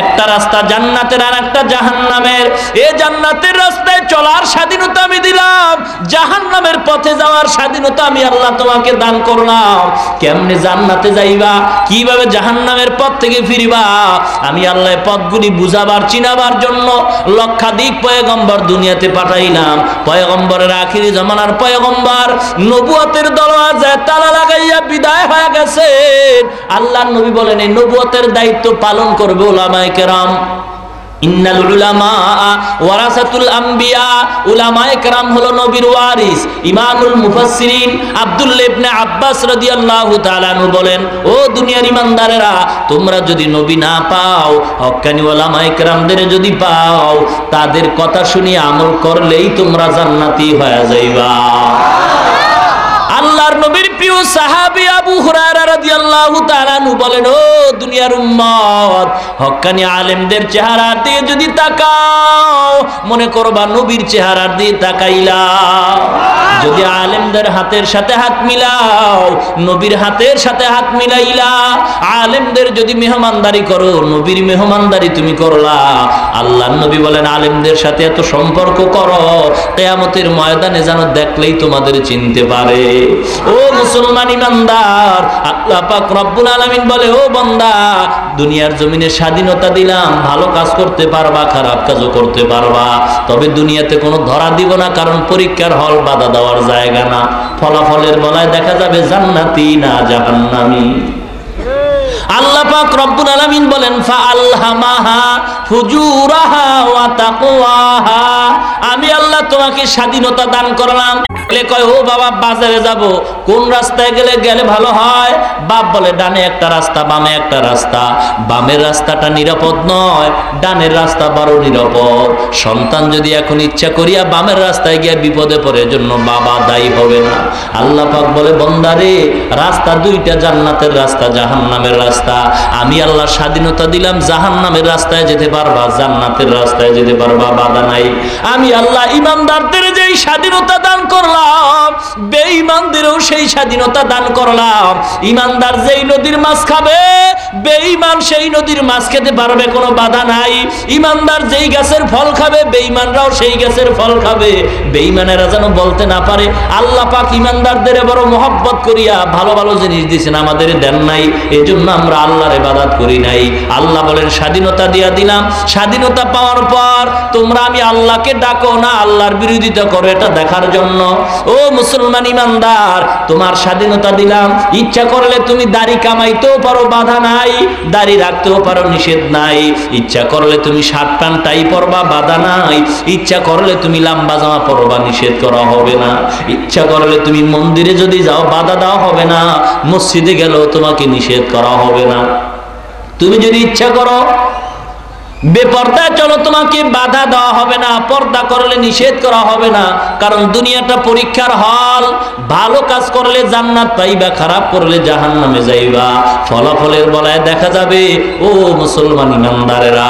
একটা রাস্তা জান্নাতের আর একটা জাহান্নামের। এ জান্নাতের রাস্তায় চলার স্বাধীনতা আমি দিলাম। জাহান্নামের পথে যাওয়ার স্বাধীনতা আমি আল্লাহ তোমাকে দান করলাম। কেমনে জান্নাতে যাইবা? কীভাবে পথ থেকে ফিরিবা? আমি আল্লাহ পথগুলি বুঝাবার, চিনাবার জন্য লক্ষাধিক পয়গম্বর দুনিয়াতে পাঠাইলাম। পয়গম্বরের আখিরি জমানার পয়গম্বর নবুয়তের দরওয়াজায় তালা লাগাইয়া বিদায় হয়ে গেছে আল্লাহ নবী বলেন, এই নবুয়তের দায়িত্ব পালন করবে ওলামায়ে কেরাম। আব্বাস বলেন, ও দুনিয়ার ইমানদারেরা, তোমরা যদি নবী না পাও যদি পাও, তাদের কথা শুনে আমল করলেই তোমরা জান্নাতি হয়ে যাইবা। আল্লাহর নবীর প্রিয় সাহাবী আবু হুরায়রা রাদিয়াল্লাহু তাআলা নু বলেন, ও দুনিয়ার উম্মত, হক্কানি আলেমদের চেহারা দিয়ে যদি তাকাও, মনে করবা নবীর চেহারা দিয়ে তাকাইলা যদি আলেমদের হাতের সাথে হাত মিলাও, নবীর হাতের সাথে হাত মিলাইলা। আলেমদের যদি মেহমানদারি করো, নবীর মেহমানদারি তুমি করলা। আল্লাহ নবী বলেন, আলেমদের সাথে এত সম্পর্ক করো, কেয়ামতের ময়দানে যেন দেখলেই তোমাদের চিনতে পারে। ও মুসলমান ইমানদার, আল্লাহ পাক রব্বুল আলামিন বলে, ও বান্দা, দুনিয়ার জমিনে স্বাধীনতা দিলাম, ভালো কাজ করতে পারবা, খারাপ কাজও করতে পারবা। তবে দুনিয়াতে কোনো ধরা দিব না, কারণ পরীক্ষার হল বাধা দেওয়ার জায়গা না। ফলাফলের বলায় দেখা যাবে জান্নাতি না জাহান্নামি। আল্লাহ পাক রব্বুল আলামিন বলেন ফা আলহামাহা আমি আল্লাহ তোমাকে স্বাধীনতা দান করলাম। বলে কয়, ও বাবা, বাজারে যাব। কোন রাস্তায় গেলে গেলে ভালো হয়? বাপ বলে, ডানে একটা রাস্তা, বামে একটা রাস্তা। বামের রাস্তাটা নিরাপদ নয়, ডানের রাস্তা বড় নিরাপদ। সন্তান যদি এখন ইচ্ছা করিয়া বামের রাস্তায় গিয়া বিপদে পড়ে জন্য বাবা দায়ী হবে না। আল্লাহ পাক বলে বন্দারে রাস্তা দুইটা জান্নাতের রাস্তা, জাহান্নামের রাস্তা। আমি আল্লাহ স্বাধীনতা দিলাম, জাহান্নামের রাস্তায় যেতে পারবা জান্নাতের রাস্তায় যেতে পারবা বাধা নাই, আমি আল্লাহ ইমানদারদের যেই স্বাধীনতা দান করলাম, বেঈমানদেরও সেই স্বাধীনতা দান করলাম। ইমানদার যেই নদীর মাছ খাবে, বেঈমান সেই নদীর মাছ খেতে পারবে, কোনো বাধা নাই। ইমানদার যেই গাছের ফল খাবে, বেঈমানরাও সেই গাছের ফল খাবে। বেঈমানেরা যেন বলতে না পারে, আল্লাহ পাক ইমানদারদের বড় মহব্বত করিয়া ভালো ভালো জিনিস দিয়েছেন আমাদের দেন নাই। এজন্য আমরা আল্লাহর ইবাদত করি নাই। আল্লাহ বলেন, স্বাধীনতা দিয়া দিলাম স্বাধীনতা পাওয়ার পর তোমরা আমি আল্লাহকে ডাকো না, আল্লাহর বিরোধিতা করো, এটা দেখার জন্য। ও মুসলমান ইমানদার, তোমার স্বাধীনতা দিলাম। ইচ্ছা করলে তুমি দাড়ি কামাইতেও পারো, বাধা নাই। দাড়ি রাখতেও পারো, নিষেধ নাই। ইচ্ছা করলে তুমি শার্ট প্যান্ট, টাই পরবা, বাধা নাই। ইচ্ছা করলে তুমি লাম্বা জামা পরবা, নিষেধ করা হবে না। ইচ্ছা করলে তুমি মন্দিরে যদি যাও, বাধা দেওয়া হবে না। মসজিদে গেলেও তোমাকে নিষেধ করা হবে না। তুমি যদি ইচ্ছা করো বেপর্দায় চলো, তোমাকে বাধা দেওয়া হবে না, পর্দা করলে নিষেধ করা হবে না। কারণ দুনিয়াটা পরীক্ষার হল, ভালো কাজ করলে জান্নাত পাইবা, খারাপ করলে জাহান নামে যাইবা। ফলাফলের বলায় দেখা যাবে, ও মুসলমান ইমানদারেরা,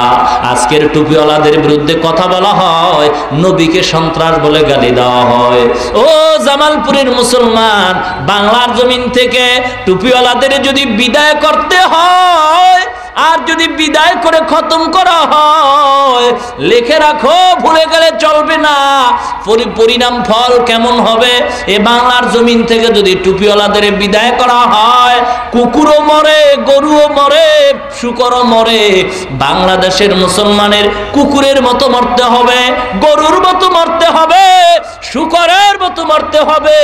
আজকের টুপিওয়ালাদের বিরুদ্ধে কথা বলা হয়, নবীকে সন্ত্রাস বলে গালি দেওয়া হয়। ও জামালপুরের মুসলমান, বাংলার জমিন থেকে টুপিওয়ালাদের যদি বিদায় করতে হয় আর যদি বিদায় করে খতম করা হয়, লিখে রাখো, ভুলে গেলে চলবে না। পরি- পরিণাম ফল কেমন হবে? এ বাংলার জমিন থেকে যদি টুপিওয়ালাদের বিদায় করা হয়, কুকুরও মরে, গরুও মরে, শুকরও মরে, বাংলাদেশের মুসলমানের কুকুরের মতো মরতে হবে, গরুর মতো মরতে হবে, শুকরের মতো মরতে হবে,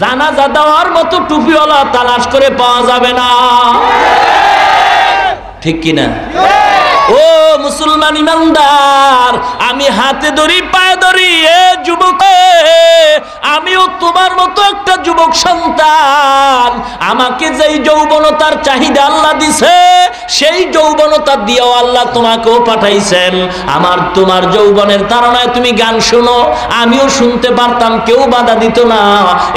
জানাজা দেওয়ার মতো টুপিওয়ালা তালাশ করে পাওয়া যাবে না। ঠিক কিনা? ও মুসলমান ইমানদার, আমি হাতে ধরি, পায়ে ধরি, এ যুবক, আমিও তোমার মতো একটা যুবক সন্তান। আমাকে যেই যৌবনতার চাহিদা আল্লাহ দিছে, সেই যৌবনতা দিয়েও আল্লাহ তোমাকেও পাঠাইছেন। আমার তোমার যৌবনের তারণায় তুমি গান শোনো, আমিও শুনতে পারতাম, কেউ বাধা দিত না।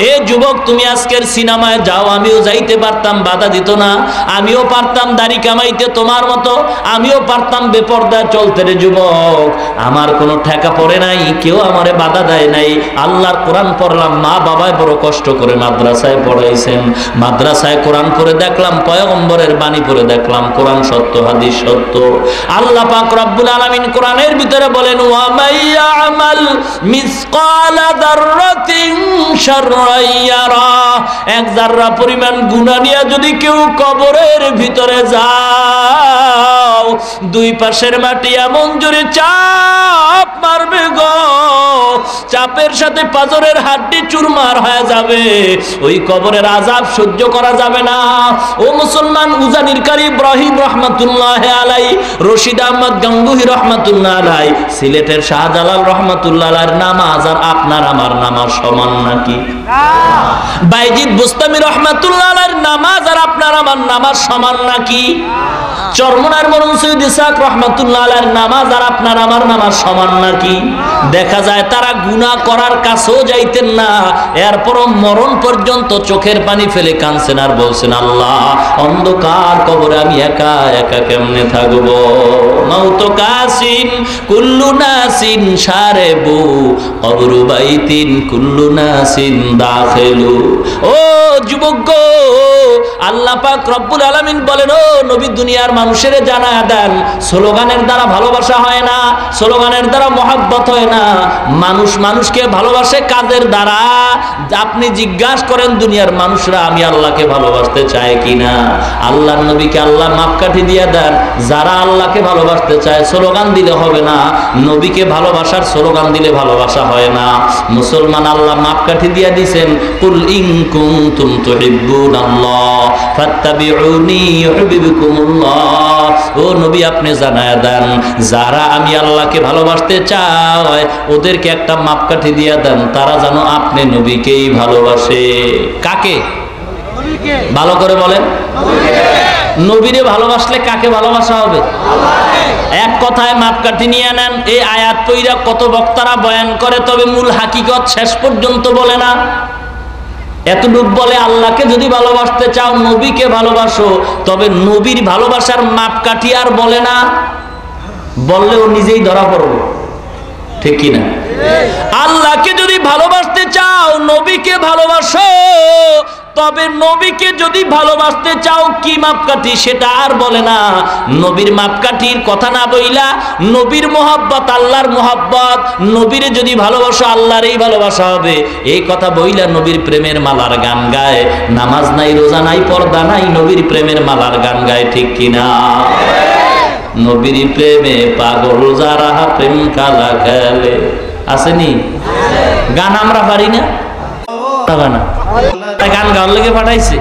এ যুবক, তুমি আজকের সিনেমায় যাও, আমিও যাইতে পারতাম, বাধা দিত না। আমিও পারতাম, দাড়ি কামাইতে তোমার মতো, আমিও পারতাম পারতাম বেপর্দা চলতে রে যুবক। আমার কোনো ঠেকা পড়ে নাই, কেউ আমারে বাধা দেয় নাই। আল্লাহর কোরআন পড়লাম, মা বাবায় বড় কষ্ট করে মাদ্রাসায় পড়াইছেন। মাদ্রাসায় কোরআন পড়ে দেখলাম, পয়গম্বরের বাণী পড়ে দেখলাম, কোরআন সত্য, হাদিস সত্য। আল্লাহ পাক রব্বুল আলামিন কোরআনের ভিতরে বলেন, ওয়া মাইয়া আমাল মিসকালা দাররাতিন শাররান ইয়ারা। এক জাররা পরিমাণ গুনাহ নিয়ে যদি কেউ কবরের ভিতরে যাও দুই পাশের মাটি এমন জোরে চাপ মারবে গো। চাপের সাথে পাজরের হাড্ডি চুরমার হয়ে যাবে। ওই কবরের আজাব সহ্য করা যাবে না। ও মুসলমান, উজানির কারি ইব্রাহিম রহমাতুল্লাহ আলাই, রশিদ আহমদ গঙ্গুহি রহমাতুল্লাহ আলাই, সিলেটের শাহজালাল রহমাতুল্লাহ আলাইর নামাজ আর আপনার আমার নামাজ সমান নাকি? বাইজিদ বুস্তামি রহমাতুল্লাহ আলাইর নামাজ আর আপনার আমার নামাজ সমান নাকি? চরমনার মরণ চোখের পানি ফেলে কানছেন আর বলছেন, আল্লাহ, অন্ধকার কবরে আমি একা একা কেমনে থাকব? মাউত কাসিন কুল্লু নাসিন সারেবু, কবরু বাইতিন কুল্লু নাসিন দাখিলু। ও যুবক আল্লাহ পাক রব্বুল আলামিন বলেন, ও নবী দুনিয়ার মানুষের জানা দেন। স্লোগানের দ্বারা ভালোবাসা হয় না, স্লোগানের দ্বারা মহাব্বত হয় না। মানুষ মানুষকে ভালোবাসে কাজের দ্বারা? আপনি জিজ্ঞাসা করেন দুনিয়ার মানুষরা, আমি আল্লাহকে ভালোবাসতে চায় কিনা? আল্লাহর নবীকে আল্লাহ মাপকাঠি দিয়ে দেন। যারা আল্লাহকে ভালোবাসতে চায়, স্লোগান দিলে হবে না। নবীকে ভালোবাসার স্লোগান দিলে ভালোবাসা হয় না। মুসলমান আল্লাহ মাপকাঠি দিয়ে দিছেন, কুল ইন কুনতুম তুহিব্বুনাল্লাহ, ফাত্তাবিউনি ইউহিব্বুকুমুল্লাহ। ও নবী আপনি জানায় দেন যারা আমি আল্লাহকে ভালোবাসতে চাই ওদেরকে একটা মাপকাঠি দিয়ে দেন তারা যেন আপনি নবীকেই ভালোবাসে। কাকে? ভালো করে বলেন। নবীরে ভালোবাসলে কাকে ভালোবাসা হবে? এক কথায় মাপকাঠি নিয়ে নেন এই আয়াত পইরা কত বক্তারা বয়ান করে তবে মূল হাকিকত শেষ পর্যন্ত বলে না। এতটুক বলে আল্লাহকে যদি ভালোবাসতে চাও নবীকে ভালোবাসো তবে নবীর ভালোবাসার মাপকাঠি আর বলে না বললেও ও নিজেই ধরা পড়বে। ঠিক কিনা? আল্লাহকে যদি ভালোবাসতে চাও নবীকে ভালোবাসো তবে নবীকে যদি ভালোবাসতে চাও, কি মাপকাঠি সেটা আর বলে না। নবীর মাপকাঠির কথা না বইলা নবীর মোহাব্বত, আল্লাহর মোহাব্বত, নবীর যদি ভালোবাসো, আল্লাহরই ভালোবাসা হবে। এই কথা বইলা নবীর প্রেমের মালার গান গায়। নামাজ নাই, রোজা নাই, পর্দা নাই, নবীর প্রেমের মালার গান গায়, ঠিক কিনা? নবীর প্রেমে পাগল যারা প্রেম কালা খেলে। আসেনি? গান আমরা পারি না? গান গাওয়ার লেগে পাঠাইছে।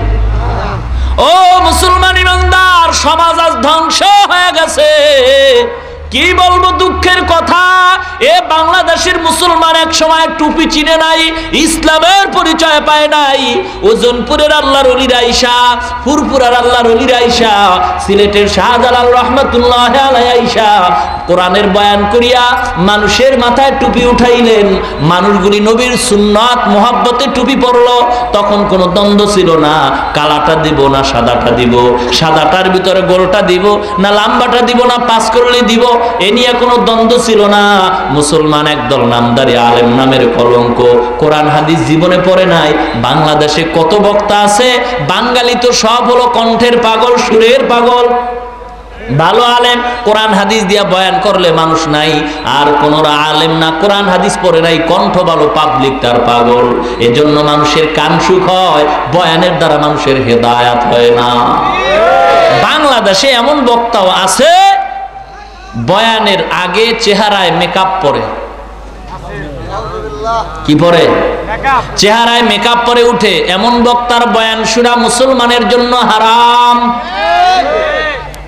ও মুসলমান ইমানদার সমাজ আজ ধ্বংস হয়ে গেছে। কি বলব দুঃখের কথা? এ বাংলাদেশের মুসলমান এক সময় টুপি চিনে নাই, ইসলামের পরিচয় পায় নাই। ওজনপুরের আল্লাহর অলির আইসা ফুরপুরার আল্লাহর অলির আইসা সিলেটের শাহজালাল রহমতুল্লাহ আইসা কোরআনের বয়ান করিয়া মানুষের মাথায় টুপি উঠাইলেন। মানুষগুলি নবীর সুন্নাত, মোহাব্বতে টুপি পরলো। তখন কোনো দ্বন্দ্ব ছিল না। কালাটা দিব না, সাদাটা দিব। সাদাটার ভিতরে গোলটা দিব না, লাম্বাটা দিব না, পাস করলে দিব। এ নিয়ে কোনো দ্বন্দ্ব ছিল না। মুসলমান একদল নামদারি আলেম নামের কলঙ্ক। কোরআন, হাদিস জীবনে পড়ে নাই। বাংলাদেশে কত বক্তা আছে? বাঙালি তো সব হলো কণ্ঠের পাগল, সুরের পাগল। ভালো আলেম, কোরআন, হাদিস দিয়া বয়ান করলে মানুষ নাই। আর কোন আলেম না, কোরআন, হাদিস পড়ে নাই, কণ্ঠ ভালো পাবলিক তার পাগল। এজন্য মানুষের কান সুখ হয়, বয়ানের দ্বারা মানুষের হেদায়াত হয় না। বাংলাদেশে এমন বক্তাও আছে বয়ানের আগে চেহারায় মেকআপ পরে। কি পরে? চেহারায় মেকআপ পরে উঠে এমন বক্তার বয়ান শুনা মুসলমানের জন্য হারাম।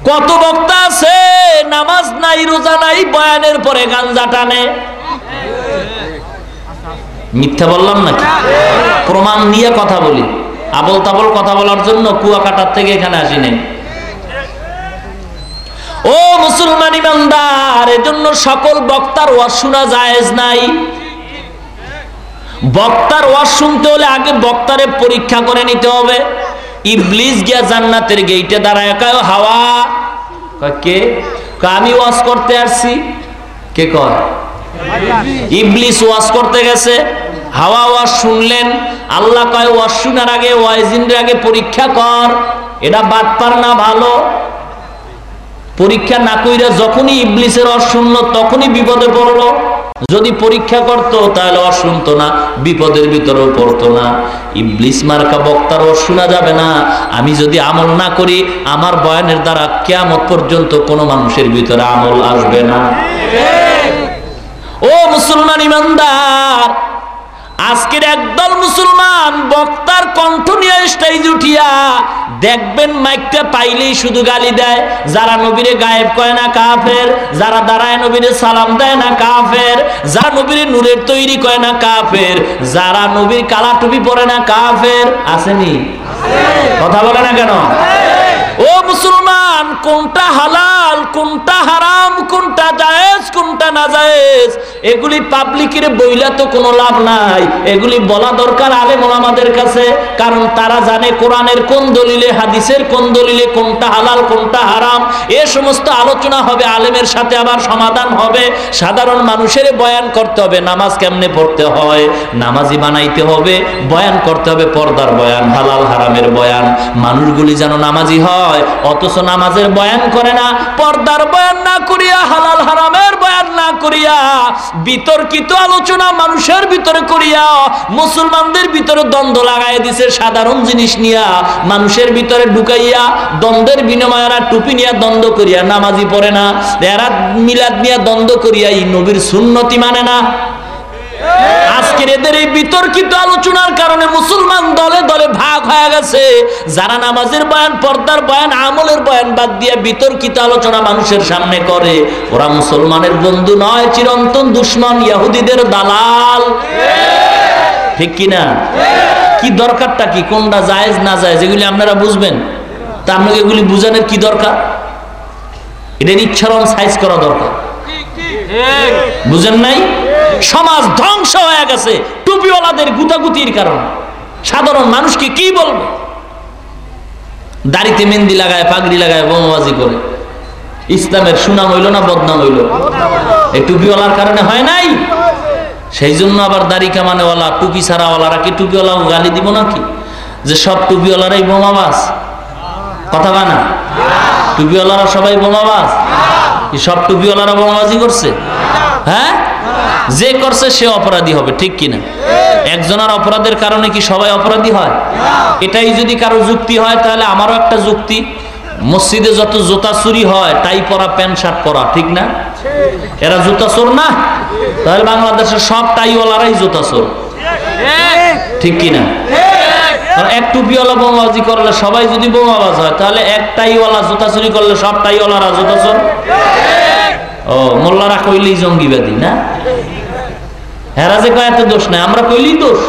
কত বক্তা আছে, নামাজ নাই, রোজা নাই, বয়ানের পরে গাঞ্জা টানে। মিথ্যা বললাম নাকি? প্রমাণ নিয়ে কথা বলি। আবল তাবল কথা বলার জন্য কুয়াকাটার থেকে এখানে আসি নাই ও মুসলমান ইমানদার এজন্য সকল বক্তার ওয়াজ শোনা জায়েজ নাই। বক্তার ওয়াজ শুনতে হলে আগে বক্তারে পরীক্ষা করে নিতে হবে। ইবলিস গিয়া জান্নাতের গেইটে দাঁড়ায় কয় হাওয়া। কে? আমি ওয়াজ করতে আসছি। কে কয়? ইবলিস ওয়াজ করতে গেছে। হাওয়া ওয়াজ শুনলেন। আল্লাহ কয়, ওয়াজ শোনার আগে ওয়াইজিনের আগে পরীক্ষা কর। এটা বাটপার না, ভালো। পরীক্ষা না কইরা যখনই ইবলিসের ওয়াজ তখনই বিপদে পড়ল। যদি পরীক্ষা করতো, তাহলে ওয়াজ শুনতো না, বিপদের ভিতরেও পড়তো না। ইবলিস মার্কা বক্তার ওয়াজ শোনা যাবে না। আমি যদি আমল না করি, আমার বয়ানের দ্বারা কেয়ামত পর্যন্ত কোনো মানুষের ভিতরে আমল আসবে না। ও মুসলমান ইমানদার আজকের একদল মুসলমান বক্তার কণ্ঠ নিয়ে স্টেজ উঠিয়া দেখবেন মাইকটা পাইলেই শুধু গালি দেয়। যারা নবীরে গায়েব কয় না কাফের, যারা দাঁড়ায় নবীরে সালাম দেয় না কাফের, যারা নবীরে নূরের তৈরি কয় না কাফের, যারা নবীর কালা টুপি পরে না কাফের, আসেনি? কথা বলে না কেন? ও মুসলমান, কোনটা হালাল, কোনটা হারাম, কোনটা জায়েজ, কোনটা না জায়েজ এগুলি পাবলিকের বইলা তো কোনো লাভ নাই। এগুলি বলা দরকার আলেম আমাদের কাছে, কারণ তারা জানে কোরআনের কোন দলিলে, হাদিসের কোন দলিলে কোনটা হালাল, কোনটা হারাম। এ সমস্ত আলোচনা হবে, আলেমের সাথে আবার সমাধান হবে। সাধারণ মানুষের বয়ান করতে হবে, নামাজ কেমনে পড়তে হয়? নামাজি বানাইতে হবে, বয়ান করতে হবে, পর্দার বয়ান, হালাল হারামের বয়ান। মানুষগুলি যেন নামাজি হয়। অথচ নামাজের বয়ান করে না, পর্দার বয়ান না করিয়া, হালাল হারামের বয়ান না করিয়া, বিতর্কিত আলোচনা মানুষের ভিতরে করিয়া, মুসলমানদের ভিতরে দ্বন্দ্ব লাগাই দিছে সাধারণ জিনিস নিয়া, মানুষের ভিতরে ঢুকাইয়া, দ্বন্দ্বের বিনিময়ে এরা টুপি নিয়ে দ্বন্দ্ব করিয়া নামাজি পড়ে না, এরা মিলাদ নিয়া দ্বন্দ্ব করিয়া এই নবীর সুন্নতি মানে না। আজকের এদের এই বিতর্কিত আলোচনার কারণে মুসলমান দলে দলে ভাগ হয়ে গেছে। যারা নামাজের বয়ান পর্দার বয়ান আমলের বয়ান বাদ দিয়ে বিতর্কিত আলোচনা মানুষের সামনে করে ওরা মুসলমানের বন্ধু নয় চিরন্তন দুশ্মন ইয়াহুদিদের দালাল। ঠিক কি না কি দরকারটা কি? কোনটা জায়েজ না জায়েজ? এগুলি আপনারা বুঝবেন। তা আপনাকে এগুলি বুঝানোর কি দরকার? এটার ইচ্ছারণ সাইজ করা দরকার। বুঝেন নাই? সমাজ ধ্বংস হয়ে গেছে টুপিওয়ালাদের গুতাগুতির কারণে। সাধারণ মানুষকে কি বলবে? দাড়িতে মেহেন্দি লাগায়, পাগড়ি লাগায়, বোমাবাজি করে। ইসলামের সুনাম হইল না বদনাম হইল? এই টুপিওয়ালার কারণে হয় নাই? সেই জন্য আবার দাড়ি কামানেওয়ালা, টুপি ছাড়াওয়ালারা কি টুপিওয়ালা গালি দিব নাকি? যে সব টুপিওয়ালারাই বোমাবাজ। কথা বানা টুপিওয়ালারা সবাই বোমাবাজ। সব টুপিওয়ালারা বোমাবাজি করছে? হ্যাঁ? যে করছে সে অপরাধী হবে, ঠিক কিনা? একজনের অপরাধের কারণে কি সবাই অপরাধী হয়? এটাই যদি কারও যুক্তি হয়, তাহলে আমারও একটা যুক্তি। মসজিদে যত জুতা চুরি হয়, টাই পরা, প্যান্ট, শার্ট পরা, ঠিক না? এরা জুতা চোর না? তাহলে বাংলাদেশের সব টাইওয়ালারাই জুতা চোর। ঠিক কিনা? এক টুপিওয়ালা বোমাবাজি করলে সবাই যদি বোমাবাজ হয়, তাহলে এক টাইওয়ালা জুতা চুরি করলে সব টাইওয়ালারা জুতা চোর? ও মোল্লারা কইলেই জঙ্গিবাদী না হেরা যে কয় এত দোষ নাই আমরা কইলেই দোষ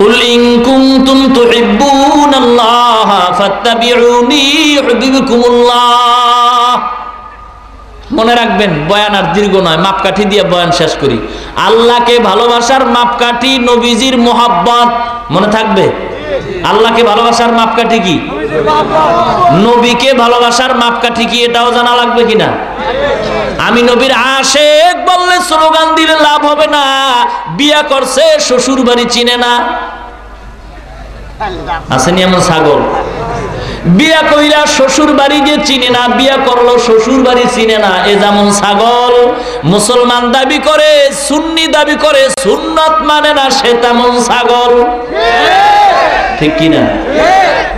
قل إن كنتم تحبون الله فاتبعوني يحببكم الله মনে রাখবেন বয়ান আর দীর্ঘ নয় মাপকাঠি দিয়ে বয়ান শেষ করি আল্লাহকে ভালোবাসার মাপকাঠি নবীজির মোহাব্বত মনে থাকবে আল্লাহকে ভালোবাসার মাপকাঠি কি? নবীকে ভালোবাসার মাপকাঠি কি এটাও জানা লাগবে কিনা? আমি নবীর আশেক বললে স্লোগান দিলে লাভ হবে না। বিয়া করছে শ্বশুর বাড়ি চিনে না। আসেনি এমন ছাগল? বিয়া কইরা শ্বশুর বাড়ি যে চিনে না, বিয়া করল শ্বশুর বাড়ি চিনে না, এ যেমন ছাগল। মুসলমান দাবি করে, সুন্নি দাবি করে, সুন্নত মানে না, সে তেমন ছাগল। ঠিক কিনা?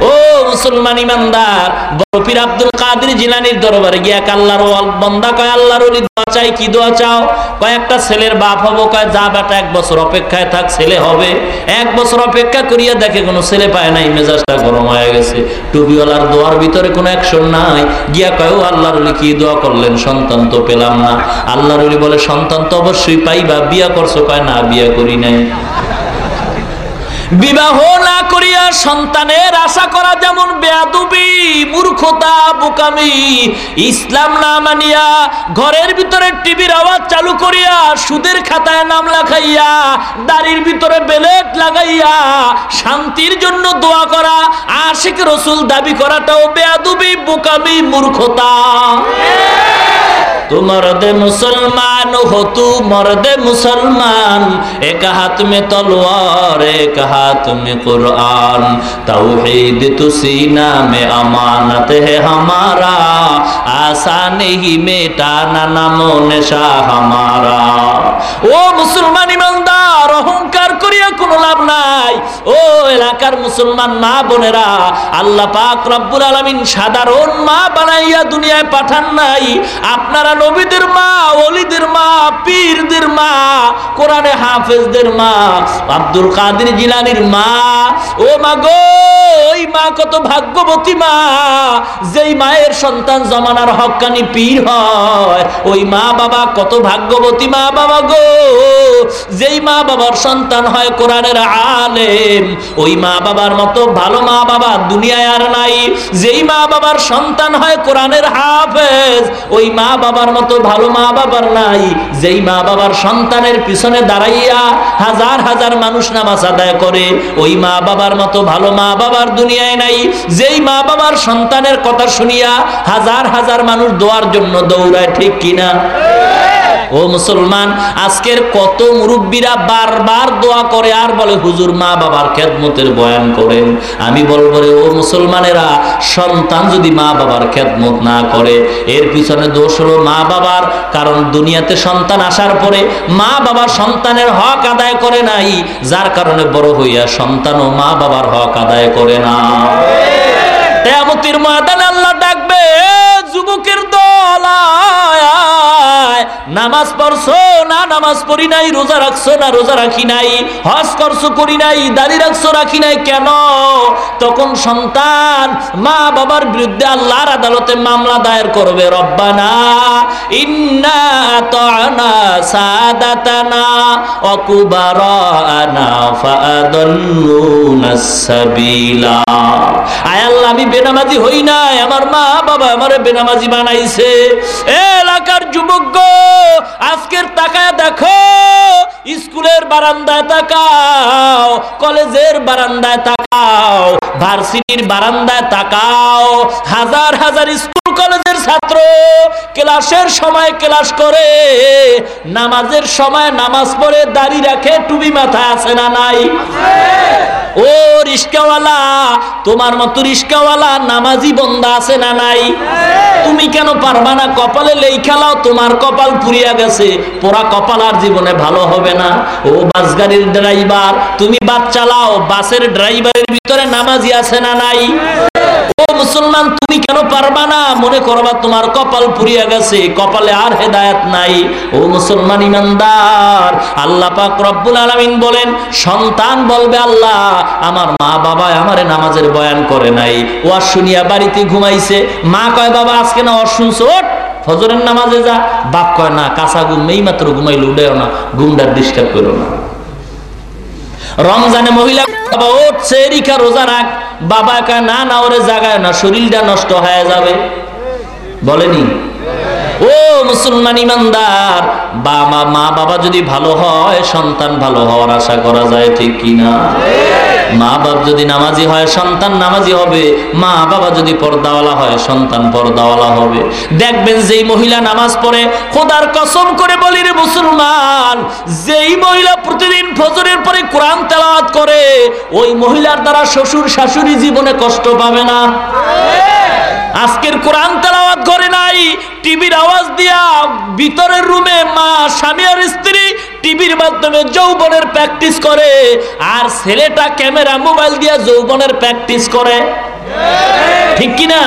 ও মুসলমান ইমানদার বরফির আব্দুল কাদের জিলানির দরবারে গিয়া আল্লাহর বন্দা কয় আল্লাহর ওলি দোয়া চাই কি দোয়া চাও? কয়েকটা ছেলের বাপ হব। কয় যা বেটা এক বছর অপেক্ষায় থাক ছেলে হবে। এক বছর অপেক্ষা করিয়া দেখে কোনো ছেলে পায় নাই মেজাজটা গরম হয়ে গেছে। টুপিওয়ালার দোয়ার ভিতরে কোনো অ্যাকশন নাই। গিয়া কয় ও আল্লাহর ওলি কি দোয়া করলেন? সন্তান তো পেলাম না। আল্লাহর ওলি বলে সন্তান তো অবশ্যই পাইবা বিয়া করছ? কয় না বিয়া করি নাই। বিবাহ না করিয়া সন্তানের আশা করা যেমন বেয়াদুবি, মূর্খতা, বোকামি, ইসলাম না মানিয়া ঘরের ভিতরে টিভির আওয়াজ চালু করিয়া সুদের খাতায় নাম লেখাইয়া, দাড়ির ভিতরে বেলেট লাগাইয়া শান্তির জন্য দোয়া করা, আশিক রসুল দাবি করাটাও বেয়াদুবি, বোকামি, মূর্খতা। तू मर्द मुसलमान हो तू मर्द मुसलमान एक हाथ में तलवार एक हाथ में कुरान तौहीद तू सीना में अमानत है हमारा आसान ही मेटाना नामो नशा हमारा ओ मुसलमान इमाम করিয়া কোনো লাভ নাই। ও এলাকার মুসলমান মা বোনেরা, আল্লাহ পাক রব্বুল আলামিন সাধারণ মা বানাইয়া দুনিয়ায় পাঠান নাই। আপনারা নবীদের মা, ওলিদের মা, পীরদের মা, কোরআনে হাফেজদের মা, আব্দুল কাদের জিলানির মা। ও মা গো, ওই মা কত ভাগ্যবতী মা। যেই মায়ের সন্তান জমানার হক্কানি পীর হয়, ওই মা বাবা কত ভাগ্যবতী মা বাবা গো। যেই মা বাবার সন্তান হয় কোরআনের আলেম। ওই মা বাবার মতো ভালো মা বাবা দুনিয়ায় আর নাই। যেই মা বাবার সন্তান হয় কোরআনের হাফেজ, ওই মা বাবার মতো ভালো মা বাবার নাই। যেই মা বাবার সন্তানের পিছনে দাঁড়াইয়া হাজার হাজার মানুষ নামাজ আদায় করে, ওই মা বাবার মতো ভালো মা বাবার দুনিয়ায় নাই। যেই মা বাবার সন্তানের কথা শুনিয়া হাজার হাজার মানুষ দোয়ার জন্য দৌড়ায়, ঠিক কিনা? ও মুসলমান, আজকের কত মুরব্বীরা বারবার দোয়া করে আর বলে, হুজুর, মা বাবার খেদমতের বয়ান করেন। আমি বলব রে, ও মুসলমানেরা, সন্তান যদি মা বাবার খেদমত না করে, এর পিছনে দোষ হলো মা বাবার, কারণ দুনিয়াতে সন্তান আসার পরে মা বাবা সন্তানের হক আদায় করে নাই, যার কারণে বড় হইয়া সন্তান ও মা বাবার হক আদায় করে না। তেমতির ময়দানে আল্লাহ ডাকবে যুবকের দল। নামাজ পড়ছো না নামাজ পড়ি নাই, রোজা রাখছো না রোজা রাখি নাই, হজ করছ, করি নাই, দাড়ি রাখছো, রাখি নাই, কেন তখন সন্তান মা বাবার বিরুদ্ধে আল্লাহর আদালতে মামলা দায়ের করবে, রব্বানা ইন্না আতানা সাদাতানা ওয়া কুবারানা ফাআদাল্লুনা সাবিলা আয় আল্লাহ, আমি বেনামাজি হই নাই। আমার মা বাবা আমারে বেনামাজি বানাইছে। এলাকার যুবক আজকের তাকায় দেখো, স্কুলের বারান্দায় তাকাও, কলেজের বারান্দায় তাকাও, ভার্সিটির বারান্দায় তাকাও। হাজার হাজার স্কুল কলেজের ছাত্র ক্লাসের সময় ক্লাস করে, নামাজের সময় নামাজ পড়ে দাড়ি রাখে, টুপি মাথা আছে না নাই? ও রিস্কাওয়ালা, তোমার মতো রিস্কাওয়ালা নামাজি বন্দা আছে না নাই? তুমি কেন পারবা না? কপালে লেখালাও তোমার কপাল পুড়িয়া গেছে। পোড়া কপাল আর জীবনে ভালো হবে না। ও বাস গাড়ির ড্রাইভার, তুমি বাস চালাও, বাসের ড্রাইভারের ভিতরে নামাজি আছে না নাই? ও মুসলমান, তুমি কেন পারবা না? মনে করবা তোমার কপাল পুড়িয়া গেছে, কপালে আর হেদায়েত নাই। ও মুসলমান ইমানদার, আল্লাহ পাক রব্বুল আলামিন বলেন, সন্তান বলবে আল্লাহ আমার মা বাবা আমারে নামাজের বয়ান করে নাই। ওয়াজ শুনিয়া বাড়িতে ঘুমাইছে। মা কয়, বাবা, আজকে না ওয়াজ শুনছো? ফজরের নামাজে যা। বাপ কয়, না, কাঁচা ঘুম, এই মাত্র ঘুমাইলে উঠেও না ঘুমটার ডিস্টার্ব করো না। রমজানে মহিলা বাবা উঠছে রিখা রোজা রাখ। বাবা কা না না, ওরে জাগায় না, শরীরটা নষ্ট হয়ে যাবে। বলেনি? ও মুসলমান ইমানদার, বা মা মা বাবা যদি ভালো হয়, সন্তান ভালো হওয়ার আশা করা যায় ঠিক কিনা? মা বাপ যদি নামাজি হয় সন্তান নামাজি হবে। মা বাবা যদি পর্দাওয়ালা হয় সন্তান পর্দাওয়ালা হবে। দেখবেন যেই মহিলা নামাজ পড়ে খোদার কসম করে বলি রে মুসলমান যেই মহিলা প্রতিদিন ফজরের পরে কোরআন তেলাওয়াত করে ওই মহিলার দ্বারা শ্বশুর শাশুড়ি জীবনে কষ্ট পাবে না। আজকের কোরআন তেলাওয়াত করে নাই, টিভির আওয়াজ দিয়া ভিতরের রুমে মা, স্বামী আর স্ত্রী টিভির মাধ্যমে যৌবনের প্র্যাকটিস করে, আর ছেলেটা ক্যামেরা মোবাইল দিয়া যৌবনের প্র্যাকটিস করে। ঠিক কিনা?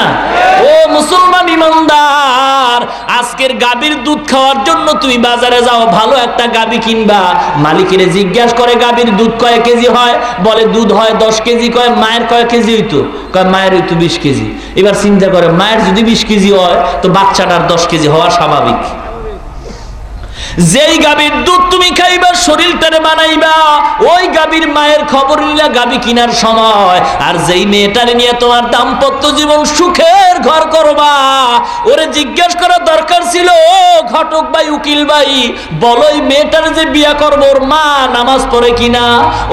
ও মুসলমান ইমানদার, আজকের গাবির দুধ খাওয়ার জন্য তুমি বাজারে যাও, ভালো একটা গাবি কিনবা। মালিকের জিজ্ঞাসা করে গাবির দুধ কয় কেজি হয়? বলে, দুধ হয় দশ কেজি, কয় মায়ের কয় কেজি হইতো? কয় মায়ের হইতো বিশ কেজি। এবার চিন্তা করে, মায়ের যদি বিশ কেজি হয়, তো বাচ্চাটার দশ কেজি হওয়া স্বাভাবিক। যেই গাভীর দুধ তুমি খাইবা, শরীরটারে বানাইবা, ওই গাভীর মায়ের খবর নিলা গাভী কিনার সময়। আর যেই মেয়েটারে নিয়ে তোমার দাম্পত্য জীবন সুখের ঘর করবা, ওরে জিজ্ঞেস করার দরকার ছিল, ও ঘটক ভাই, উকিল ভাই, বলো মেয়েটার যে বিয়া করব, ওর মা নামাজ পড়ে কিনা,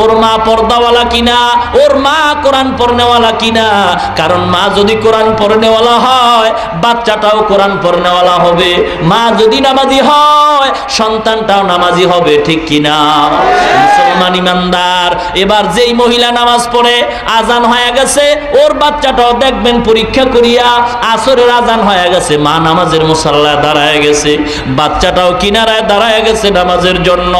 ওর মা পর্দাওয়ালা কিনা, ওর মা কোরআন পড়নেওয়ালা কিনা? কারণ মা যদি কোরআন পড়নেওয়ালা হয়, বাচ্চাটাও কোরআন পড়নেওয়ালা হবে। মা যদি নামাজি হয় সন্তানটাও নামাজি হবে, ঠিক কিনা? মুসলমান ইমানদার। এবার যেই মহিলা নামাজ পড়ে, আজান হয়ে গেছে, ওর বাচ্চাটাও দেখবেন পরীক্ষা করিয়া আসরের আজান হয়ে গেছে। মা নামাজের মুসাল্লায় দাঁড়ায় গেছে, বাচ্চাটাও কিনারায় দাঁড়ায় গেছে নামাজের জন্য।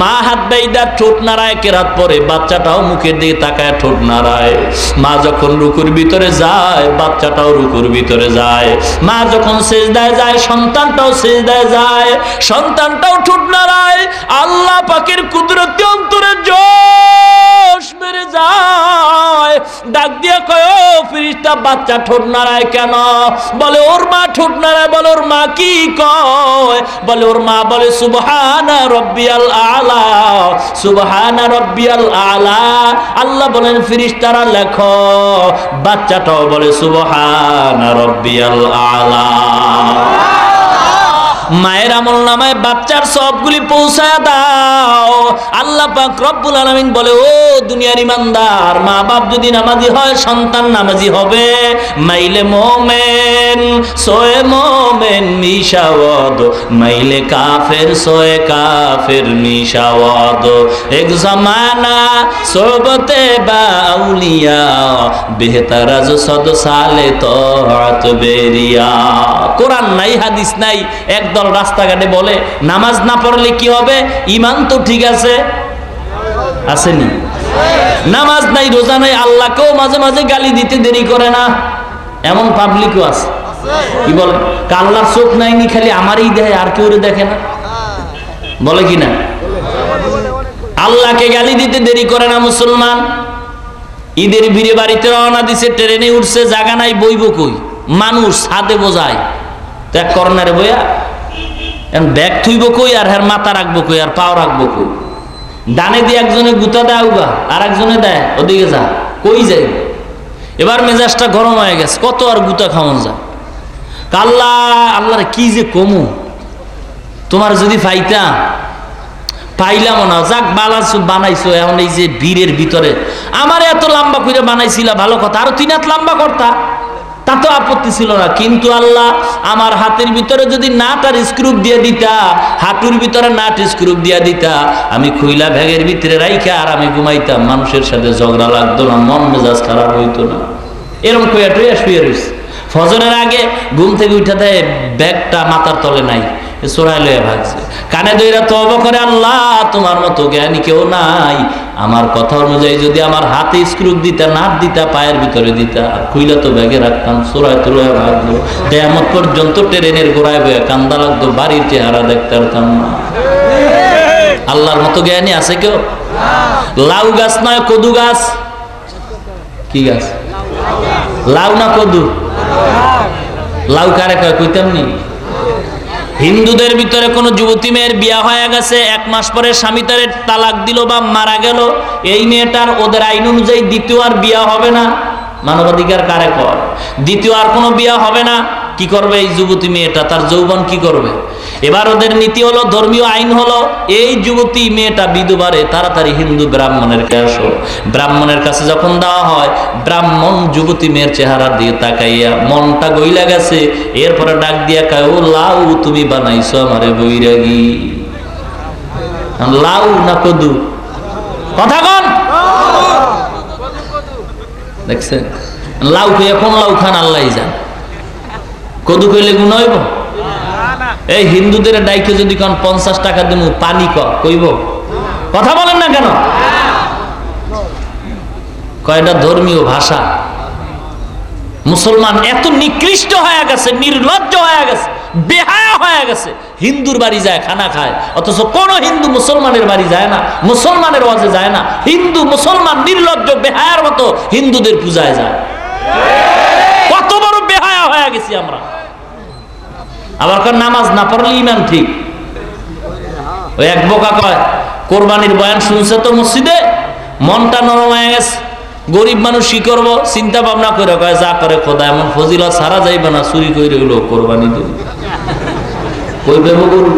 মা হাত বাইদা ঠোঁট নাড়ায়, কেরাত পরে বাচ্চাটাও মুখের দিকে তাকায় ঠোঁট নাড়ায়। মা যখন রুকুর ভিতরে যায়, বাচ্চাটাও রুকুর ভিতরে যায়। মা যখন সেজদায় যায়, সন্তানটাও সেজদায় যায়। সন্তানটাও ঠোঁট নাড়ায় আল্লাহ পাকের কুদরতি অন্তরে জোশ মেরে যায়। ডাক দিয়া কয় ফিরিস্তা, বাচ্চা ঠোঁট নাড়ায় কেন? বলে, ওর মা ঠোঁট নাড়ায় বলে, ওর মা কি কয়? বলে, ওর মা বলে, সুবহানা রব্বিয়াল আলা, সুবহানা রব্বিয়াল আলা। আল্লাহ বলেন, ফিরিস্তারা লেখো, বাচ্চাটাও বলে, সুবহানা রব্বিয়াল আলা। মায়ের আমল নামায় বাচ্চার সবগুলি পৌঁছায় দাও। আল্লাহ পাক রব্বুল আলামিন বলে, ও দুনিয়ার ইমানদার মা বাপ যদি নামাজি হয়, সন্তান নামাজি হবে। মাইলে মোমেন, সোয়ে মোমেন মিশাওয়াদ। মাইলে কাফের, সোয়ে কাফের মিশাওয়াদ। এক জমানা সোবতে বা আউলিয়া, বেহতার আজ সদ সালে তো বেরিয়া। কোরআন নাই, হাদিস নাই একদল রাস্তাঘাটে বলে, নামাজ না পড়লে কি হবে? ইমান তো ঠিক আছে। আসেনি। নামাজ নাই, রোজা নাই, আল্লাহকেও মাঝে মাঝে গালি দিতে দেরি করে না। এমন পাবলিকও আছে। কি বলে? আল্লাহর চোখ নাইনি, খালি আমারই দেয় আর কেউ দেখে না। বলে কি না? আল্লাহকে গালি দিতে দেরি করে না মুসলমান। ঈদের ভিড়ে বাড়িতে রওনা দিছে, ট্রেনে উঠছে, জাগা নাই, বইব কই? মানুষ, হাতে বোঝায়। তো এক কর্নারে বইয়া এখন ব্যাগ থুইব কই আর হ্যার মাথা রাখব কই আর পাও রাখব কই? ডানে দিয়ে একজনে গুতা দেয় উগা আর একজনে দেয়, ওদিকে যা, কই যাই এবার মেজাজটা গরম হয়ে গেছে, কত আর গুতা খাওয়ান যায়? আল্লাহ আল্লাহর কি যে কমু? তোমার যদি পাইতা পাইলাম না, যাক বালাস বানাইছো, এখন এই যে বীরের ভিতরে। আমার এত লম্বা করে বানাইছিলা, ভালো কথা, আরও তিন হাত লম্বা করতা। তা তো আপত্তি ছিল না। কিন্তু আল্লাহ আমার হাতের ভিতরে যদি না তার স্ক্রুপ দিয়ে দিতা, হাঁটুর ভিতরে নাট স্ক্রুপ দিয়ে দিতা, আমি খুইলা ব্যাগের ভিতরে রাইখা আর আমি ঘুমাইতাম। মানুষের সাথে ঝগড়া লাগতো না, মন মেজাজ খারাপ হইতো না। এরকম কইয়া টুয়া শুয়ে রয়েছে ফজরের আগে ঘুম থেকে উঠে দেয়, ব্যাগটা মাথার তলে নাই। কানে দইরা তব করে, আল্লাহ, তোমার মতো জ্ঞানী কেউ নাই। আমার কথা অনুযায়ী যদি আমার হাতে স্ক্রুপ দিতা নাট দিতা, পায়ের ভিতরে দিতা খুইলা তো ব্যাগে রাখতাম চোরাই তোলায় ভাগলো। কেয়ামত পর্যন্ত ট্রেনের গোড়ায় বয়ে কান্দা লাগতো, বাড়ির চেহারা দেখতে পারতাম না। আল্লাহর মতো জ্ঞানী আছে কেউ? লাউ গাছ নয়, কদু গাছ। কি গাছ? লাউ না কদু? লাউ কারে কয়, কইতাম নি? হিন্দুদের ভিতরে কোনো যুবতী মেয়ের বিয়া হয়ে গেছে, এক মাস পরে স্বামী তারে তালাক দিল বা মারা গেল, এই মেয়েটার ওদের আইন অনুযায়ী দ্বিতীয় আর বিয়া হবে না। মানবাধিকার কারে কর? দ্বিতীয় আর কোনো বিয়া হবে না, কি করবে এই যুবতী মেয়েটা? তার যৌবন কি করবে? এবার ওদের নীতি হলো, ধর্মীয় আইন হলো, এই যুবতী মেয়েটা বিধবারে তাড়াতাড়ি হিন্দু ব্রাহ্মণের কাছে ব্রাহ্মণের কাছে যখন দেওয়া হয়, ব্রাহ্মণ যুবতী মেয়ের চেহারা দিয়ে তাকাইয়া মনটা গইলা গেছে। এরপরে ডাক দিয়া কায়, ও লাউ, তুমি বানাইছো আমারে বৈরাগী। লাউ না কদু? কথা কন। দেখছেন? লাউ কইয়া কোন লাউ খান আল্লাহ যান কদু কইলে গুণ হইব? এই হিন্দুদের ডাইকে যদি কোন পঞ্চাশ টাকা দিন পানি কইব? কথা বলেন না কেন? কয়টা ধর্মীয় ভাষা। মুসলমান এত নিকৃষ্ট হয়ে গেছে, নির্লজ্জ হয়ে গেছে, বেহায়া হয়ে গেছে, হিন্দুর বাড়ি যায়, খানা খায়। অথচ কোন হিন্দু মুসলমানের বাড়ি যায় না, মুসলমানের ওয়াজে যায় না। হিন্দু মুসলমান নির্লজ্জ, বেহায়ার মতো হিন্দুদের পূজায় যায়। কত বড় বেহায়া হয়ে গেছি আমরা। আবার কার নামাজ না পড়লে ইমান ঠিক? ওই এক বোকা কয়, কোরবানির বয়ান শুনছে তো মসজিদে? মনটা নরম হয়ে গেছে। গরিব মানুষ কি করব? চিন্তা ভাবনা করে কয়, যা করে খোদা, এমন ফজিলা সারা যাইবে না, চুরি করে হইল কোরবানি দিব কই বেবো গরু,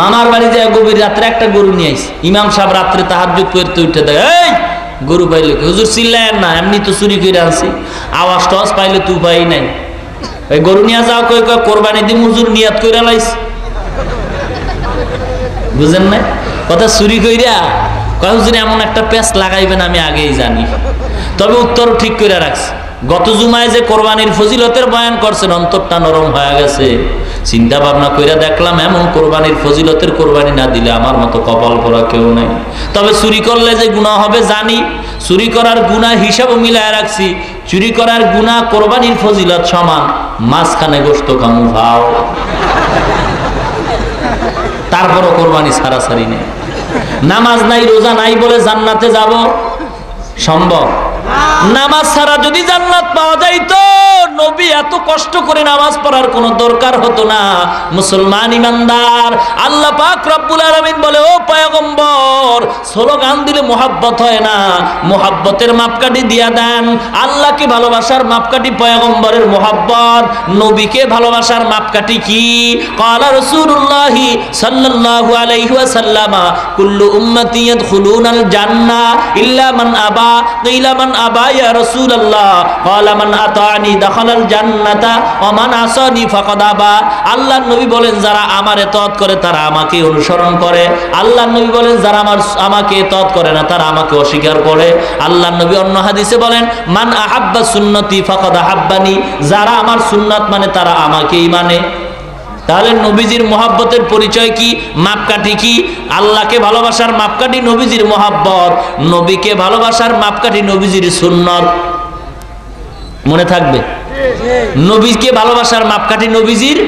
মামার বাড়ি যায় গভীর রাত্রে একটা গরু নিয়ে আইস। ইমাম সাহেব রাত্রে তাহাজুদ করতে উঠে দেয়, এই, গরু পাইলে? হুজুর চিল্লায়েন না, এমনি তো চুরি করে আনছি। আওয়াজ টস পাইলে তুই পাই নাই। ওই গরু নিয়ে যাও, কই কই, কোরবানি দিম, হুজুর নিয়াত কইরা লাইস। বুঝেন না কথা চুরি কইরা কয়, হুজুর, এমন একটা প্যাচ লাগাইবেন, আমি আগেই জানি। তবে উত্তর ঠিক করে রাখছি। গত জুমায় যে কোরবানির ফজিলতের বয়ান করছেন, অন্তরটা নরম হয়ে গেছে। চিন্তা ভাবনা কইরা দেখলাম, এমন কোরবানির ফজিলতের কোরবানি না দিলে আমার মতো কপাল করা কেউ নাই। তবে চুরি করলে যে গুণা হবে, জানি। চুরি করার গুণা হিসাবও মিলায় রাখছি। চুরি করার গুণা কোরবানির ফজিলত সমান, মাঝখানে গোস্ত কামু ভাও। তারপরও কোরবানি সারাসারি নেই। নামাজ নাই, রোজা নাই বলে জান্নাতে যাব? সম্ভব। নামাজ ছাড়া যদি জান্নাত পাওয়া যাইতো, নবী এত কষ্ট করে নামাজ পড়ার কোনো দরকার হতো না। মুসলমান ইমানদার, আল্লাহ পাক রব্বুল আলামিন বলে, ও পয়গম্বর, স্লোগান দিলে মোহাব্বত হয় না। মোহাব্বতের মাপকাঠি দিয়া দেন। আল্লাহকে ভালোবাসার মাপকাঠি পয়গম্বরের মোহাব্বত। নবীকে ভালোবাসার মাপকাঠি কি? কালা রাসূলুল্লাহি সাল্লাল্লাহু আলাইহি ওয়াসাল্লামা, কুল্লু উম্মতি ইয়াদখুলুনাল জান্নাহ ইল্লা মান আবা। কিলা মান আবা ইয়া রাসূলুল্লাহ, ক্বালা মান আতানি দাখালাল জান্নাতা ওয়া মান আসানি ফাকাদ আবা। আল্লাহর নবী বলেন, যারা আমার ইতাআত করে, তারা আমাকে অনুসরণ করে। আল্লাহর নবী বলেন, যারা আমার, আমাকে ইতাআত করে না, তারা আমাকে অস্বীকার করে। আল্লাহর নবী অন্য হাদিসে বলেন, মান আহাব্বা সুন্নতি ফাকাদ আহাব্বানি যারা আমার সুন্নাত মানে তারা আমাকেই মানে। তাহলে নবীজির মহাব্বতের পরিচয় কি? মাপকাঠি কি? আল্লাহকে ভালোবাসার মাপকাঠি নবীজির মহাব্বত নবীকে ভালোবাসার মাপকাঠি নবীজির সুন্নত। মনে থাকবে? নবীকে ভালোবাসার মাপকাঠি নবীজির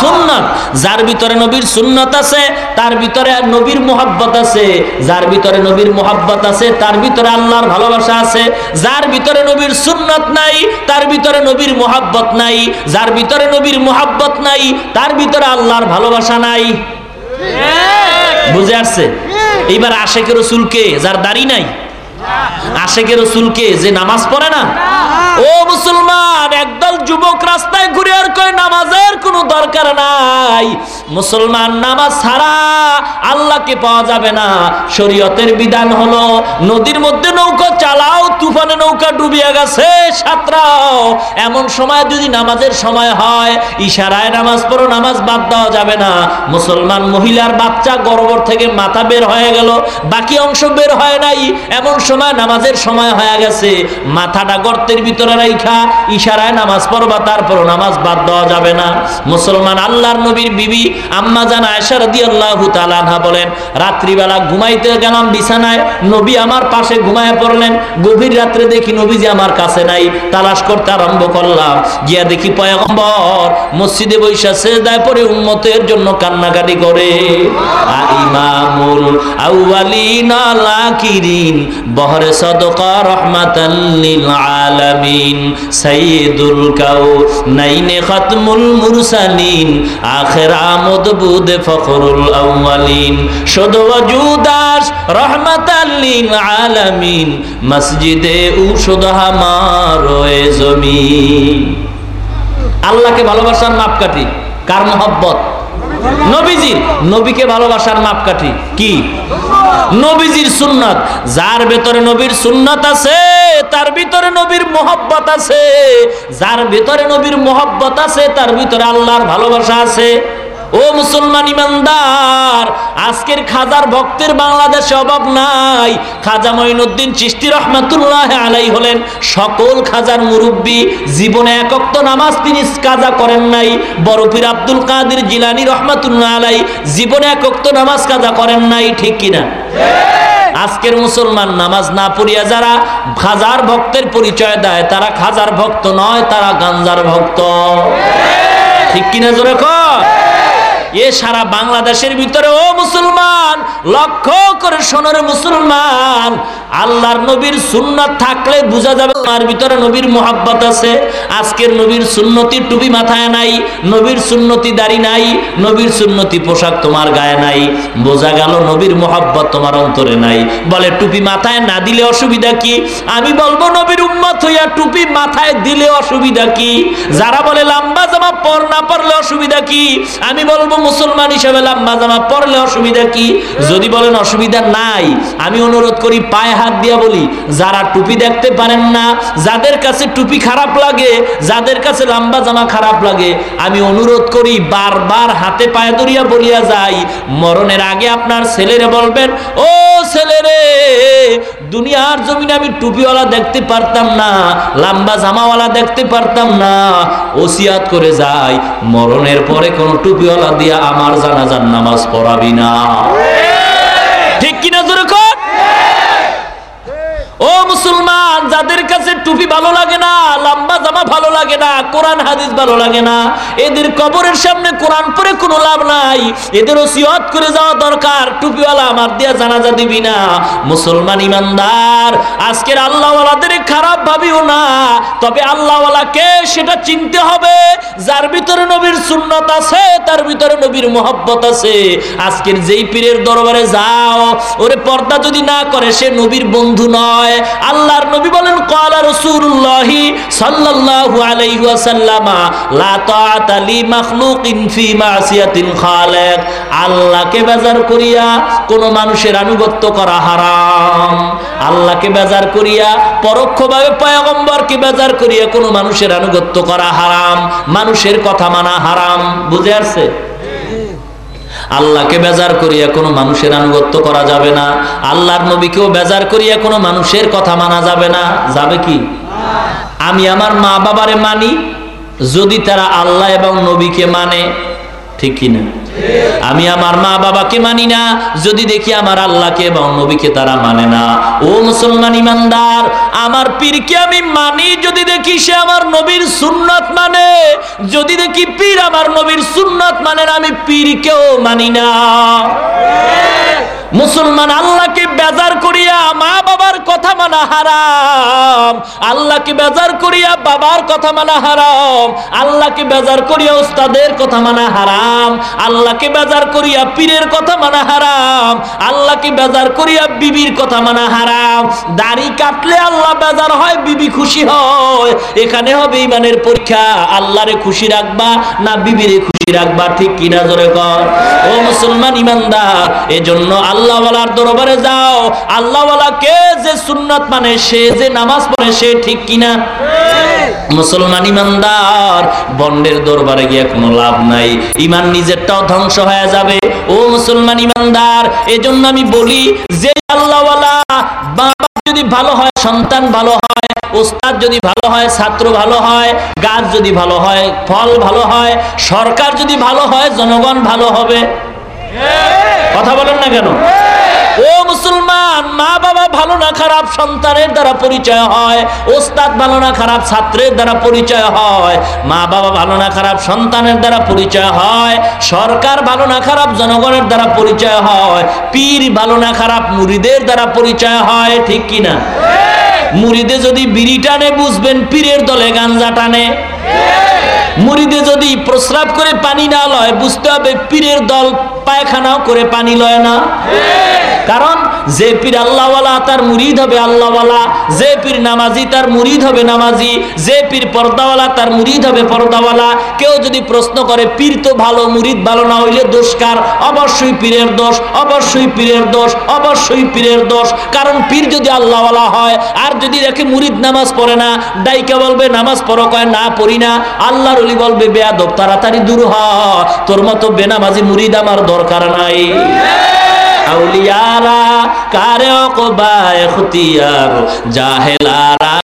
সুন্নত। যার ভিতরে নবীর সুন্নত আছে, তার ভিতরে নবীর মোহাব্বত আছে। যার ভিতরে নবীর মোহাব্বত আছে, তার ভিতরে আল্লাহর ভালোবাসা আছে। যার ভিতরে নবীর সুন্নত নাই, তার ভিতরে নবীর মোহাব্বত নাই। যার ভিতরে নবীর মোহাব্বত নাই, তার ভিতরে আল্লাহর ভালোবাসা নাই। বুঝে আসছে? এইবার আশেখ রসুলকে, যার দাড়ি নাই আশেখের রসুলকে যে নামাজ পড়ে না ও মুসলমান, একদল যুবক রাস্তায় ঘুরে আর কয়, নামাজের কোনো দরকার নাই। মুসলমান নামাজ ছাড়া আল্লাহকে পাওয়া যাবে না। শরীয়তের বিধান হলো, নদীর মধ্যে নৌকা চালাও, তুফানে নৌকা ডুবিয়ে গেছে, সাঁতরাও। এমন সময় যদি নামাজের সময় হয়, ইশারায় নামাজ পড়ো, নামাজ বাদ দেওয়া যাবে না। মুসলমান মহিলার বাচ্চা গর্ভর থেকে মাথা বের হয়ে গেল, বাকি অংশ বের হয় নাই। এমন সময় নামাজের সময় হয়ে গেছে, মাথাটা গর্তের ভিতরে রাইখা, ইশারায় নামাজ পড়বা তারপর নামাজ বাদ দেওয়া যাবে না। মুসলমান আল্লাহর নবীর বিবি আম্মা জান আয়েশা রাদিয়াল্লাহু তাআলা আনহা বলেন, রাত্রিবেলা ঘুমাইতে গেলাম বিছানায়, নবী আমার পাশে ঘুমায় পড়লেন, গভীর রাত্রে দেখি নবীজি আমার কাছে নাই, তালাশ করতে আরম্ভ করলাম। গিয়া দেখি পয়গম্বর মসজিদে বৈশা সেজদায় পড়ে উম্মতের জন্য কান্নাকাটি করে। ইমামুল আউয়ালিন আল বহরে সদকা রহমাতাল লিল আলামিন। সাইয়্যিদুল কাউনাইনে খাতমুল মুরসালিন, আখির ফখরুল শুধু রহমাতাল আলামিন, মসজিদে উশুদ হামারোয়ে জমিন। আল্লাহকে ভালোবাসার মাপকাঠি, কার মোহব্বত? নবীজির নবীকে ভালোবাসার মাপকাঠি কি? নবীজির সুন্নাত। যার ভেতরে নবীর সুন্নাত আছে, তার ভিতরে নবীর মহব্বত আছে। যার ভিতরে নবীর মহব্বত আছে, তার ভিতরে আল্লাহর ভালোবাসা আছে। ও মুসলমান ইমানদার, আজকের খাজার ভক্তের বাংলাদেশে অভাব নাই। খাজা মঈনুদ্দিন চিস্তি রহমাতুল্লাহ আলাই হলেন সকল খাজার মুরব্বী, জীবনে একক্ত নামাজ তিনি কাজা করেন নাই। বরফির আব্দুল কাদির জিলানি রহমাতুল্লাহ আলাই জীবনে একক্ত নামাজ কাজা করেন নাই, ঠিক কিনা? আজকের মুসলমান নামাজ না পড়িয়া যারা খাজার ভক্তের পরিচয় দেয়, তারা খাজার ভক্ত নয়, তারা গাঞ্জার ভক্ত। ঠিক কিনা জোরে কর? এ সারা বাংলাদেশের ভিতরে, ও মুসলমান, লক্ষ্য করে শোনার মুসলমান, আল্লাহর নবীর সুন্নাত থাকলে বোঝা যাবে তার ভিতরে নবীর মোহাব্বত আছে। আজকের নবীর সুন্নতি টুপি মাথায় নাই, নবীর সুন্নতি দাড়ি নাই, নবীর সুন্নতি পোশাক তোমার গায়ে নাই। বোঝা গেল নবীর মোহাব্বত তোমার অন্তরে নাই। বলে, টুপি মাথায় না দিলে অসুবিধা কি? আমি বলব, নবীর উম্মত হইয়া টুপি মাথায় দিলে অসুবিধা কি? যারা বলে, লম্বা জামা পর না পরলে অসুবিধা কি? আমি বলব মুসলমান হিসেবে লম্বা জামা পরলে অসুবিধা কি? যদি বলেন অসুবিধা নাই, আমি অনুরোধ করি, পায়ে হাত দিয়া বলি, যারা টুপি দেখতে পারেন না, যাদের কাছে টুপি খারাপ লাগে, যাদের কাছে লম্বা জামা খারাপ লাগে, আমি অনুরোধ করি, বারবার হাতে পায়ে ধরিয়া বলিয়া যাই, মরণের আগে আপনার ছেলেরে বলবেন, ও ছেলেরে দুনিয়ার জমিনে আমি টুপিওয়ালা দেখতে পারতাম না, লম্বা জামাওয়ালা দেখতে পারতাম না। ওসিয়াত করে যাই, মরণের পরে কোন টুপিওয়ালা দিয়ে আমার জানাজার নামাজ পড়াবি না। ঠিক কিনা জোরে কর? ও মুসলমান, যাদের কাছে টুপি ভালো লাগে না, লম্বা জামা ভালো লাগে না, কোরআন, হাদিস ভালো লাগে না, এদের কবরের সামনে কোরআন পরে কোনো লাভ নাই, এদের ওসিয়ত করে যাওয়া দরকার, টুপিওয়ালা আমার দিয়া জানাজা দিবি না। মুসলমান ইমানদার, আজকের আল্লাহওয়ালাদের খারাপ ভাবিও না, তবে আল্লাহওয়ালাকে সেটা চিনতে হবে, যার ভিতরে নবীর সুন্নত আছে, তার ভিতরে নবীর মোহব্বত আছে। আজকের যেই পীরের দরবারে যাও, ওরে পর্দা যদি না করে, সে নবীর বন্ধু নয়। আল্লাহর নবী বলেন, ক্বালা রাসূলুল্লাহ সাল্লাল্লাহু আলাইহি ওয়াসাল্লাম, লা তাআতা লি মাখলুকিন ফি মাসিয়াতিল খালিক। আল্লাহকে বেজার করিয়া কোন মানুষের আনুগত্য করা হারাম। আল্লাহকে বেজার করিয়া, পরোক্ষভাবে পয়গম্বরকে বেজার করিয়া কোন মানুষের আনুগত্য করা হারাম। মানুষের কথা মানা হারাম। বুঝে আসছে? আল্লাহকে বেজার করিয়া কোনো মানুষের আনুগত্য করা যাবে না। আল্লাহর নবীকেও বেজার করিয়া কোনো মানুষের কথা মানা যাবে না। যাবে কি? আমি আমার মা বাবারে মানি, যদি তারা আল্লাহ এবং নবীকে মানে ঠিক কিনা? আমি আমার মা বাবাকে মানি না, যদি দেখি আমার আল্লাহকে এবং নবীকে তারা মানে না। ও মুসলমান ইমানদার, আমার পীরকে আমি মানি, যদি দেখি সে আমার নবীর সুন্নত মানে। যদি দেখি পীর আমার নবীর সুন্নত মানে না, আমি পীরকেও মানি না। মুসলমান আল্লাহকে বেজার করিয়া মা মানা হারাম। আল্লাহকে বেজার করিয়া বাবার কথা মানা হারাম। আল্লাহকে বেজার করিয়া উস্তাদের কথা মানা হারাম। আল্লাহকে বেজার করিয়া পীরের কথা মানা হারাম। আল্লাহকে বেজার করিয়া বিবির কথা মানা হারাম। দাড়ি কাটলে আল্লাহ বেজার হয়, বিবি খুশি হয়। এখানে হবে ইমানের পরীক্ষা। আল্লাহরে খুশি রাখবা না বিবিরে খুশি রাখবা, ঠিক কিনা জোরে কর? ও মুসলমান ইমানদার, এজন্য আল্লাহওয়ালার দরবারে যাও। আল্লাহওয়ালাকে যে সুন্নাত মানে সে যে নামাজ পড়ে সে ঠিক কিনা? মুসলমান ইমানদার, বন্ডের দরবারে গিয়ে কোনো লাভ নাই। ইমান নিজেরটাও ধ্বংস হয়ে যাবে। ও মুসলমান ইমানদার, এজন্য আমি বলি, যে আল্লাহওয়ালা বাবা যদি ভালো হয়, সন্তান ভালো হয়, ওস্তাদ যদি ভালো হয়, ছাত্র ভালো হয়, গাছ যদি ভালো হয়, ফল ভালো হয়, সরকার যদি ভালো হয়, জনগণ ভালো হবে। কথা বলেন না কেন? ও মুসলমান, মা বাবা ভালো না খারাপ সন্তানের দ্বারা পরিচয় হয়, ওস্তাদ ভালো না খারাপ ছাত্রের দ্বারা পরিচয় হয়, মা বাবা ভালো না খারাপ সন্তানের দ্বারা পরিচয় হয়, সরকার ভালো না খারাপ জনগণের দ্বারা পরিচয় হয়, পীর ভালো না খারাপ মুড়িদের দ্বারা পরিচয় হয়, ঠিক কিনা মুড়িদে যদি বিড়ি টানে, বুঝবেন পীরের দলে গাঞ্জা টানে। মুড়িদে যদি প্রস্রাব করে পানি না লয়, বুঝতে হবে পীরের দল পায়খানাও করে পানি লয় না। কারণ যে পীর আল্লাহওয়ালা তার মুরিদ হবে আল্লাহওয়ালা, যে পীর নামাজি তার মুরিদ হবে নামাজি, যে পীর পর্দাওয়ালা তার মুরিদ হবে পর্দাওয়ালা। কেউ যদি প্রশ্ন করে, পীর তো ভালো, মুরিদ ভালো না হইলে দোষকার অবশ্যই পীরের দোষ, অবশ্যই পীরের দোষ, অবশ্যই পীরের দোষ। কারণ পীর যদি আল্লাহওয়ালা হয়, আর যদি দেখে মুরিদ নামাজ পড়ে না, ডাইকা বলবে, নামাজ পড়ো, কয়, না, পড়ি না। আল্লাহর অলি বলবে, বেয়াদব, তাড়াতাড়ি দূর হ, তোর মতো বেনামাজি মুরিদ আমার দরকার নাই। আউলিয়ারা কারে অকবা এখতিয়ার জাহেলারা